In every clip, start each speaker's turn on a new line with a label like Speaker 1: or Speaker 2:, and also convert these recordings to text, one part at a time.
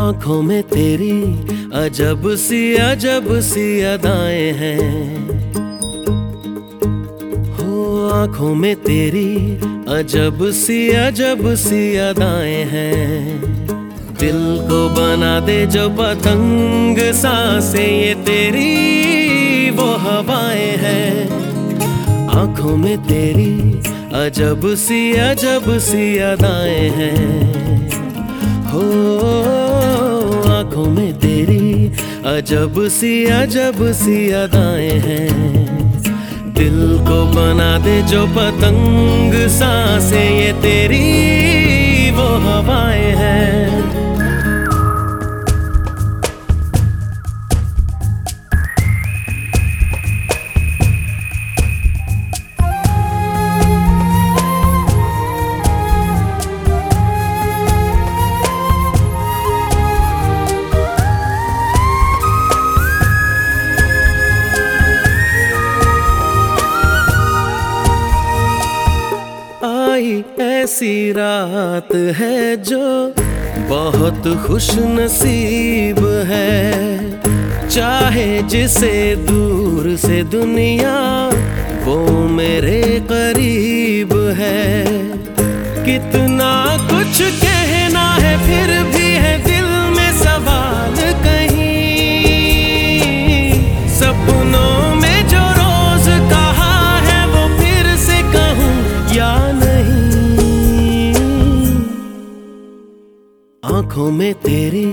Speaker 1: आँखों में तेरी अजब सी अजब सी अदाएँ हैं। हो, आँखों में तेरी अजब सी अजब सी अदाएँ हैं। दिल को बना दे जो पतंग, साँसें ये तेरी, वो हवाएँ हैं। आँखों में तेरी अजब सी अजब सी अदाएँ हैं। हो अजब सी अजब सी अदाएँ हैं। दिल को बना दे जो पतंग, साँसें, ये तेरी वो हवाएँ हैं। ऐसी रात है जो बहुत खुश नसीब है। चाहे जिसे दूर से दुनिया, वो मेरे करीब है। कितना कुछ कहना है, फिर भी है आँखों में तेरी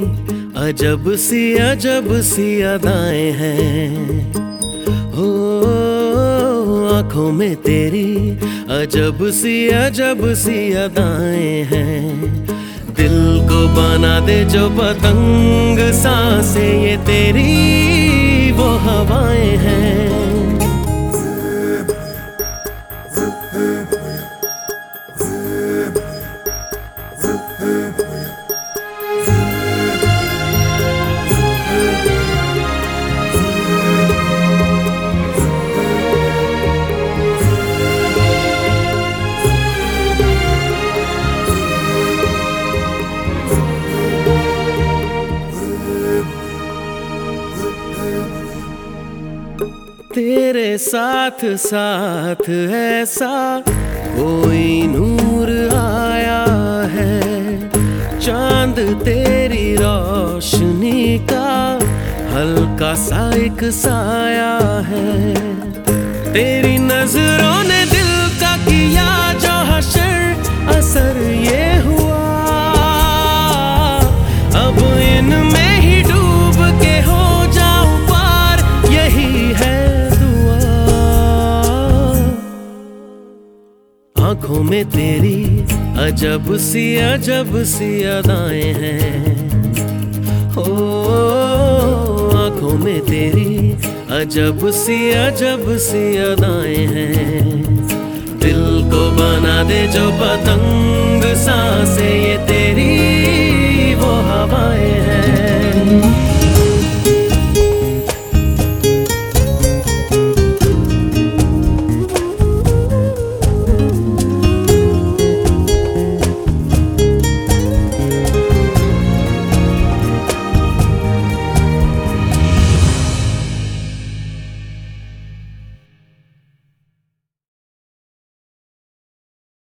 Speaker 1: अजब सी अजब सी अदाएँ हैं। हो आँखों में तेरी अजब सी अजब सी अदाएँ हैं। दिल को बना दे जो पतंग, साँसें ये तेरी, वो हवाएँ हैं। तेरे साथ साथ ऐसा कोई नूर आया है। चाँद तेरी रोशनी का हल्का सा एक साया है। तेरी नज़रों ने आँखों में तेरी अजब सी अजब सी अदाएँ हैं। हो आँखों में तेरी अजब सी अजब सी अदाएँ हैं। दिल को बना दे जो पतंग साँसें, ये तेरी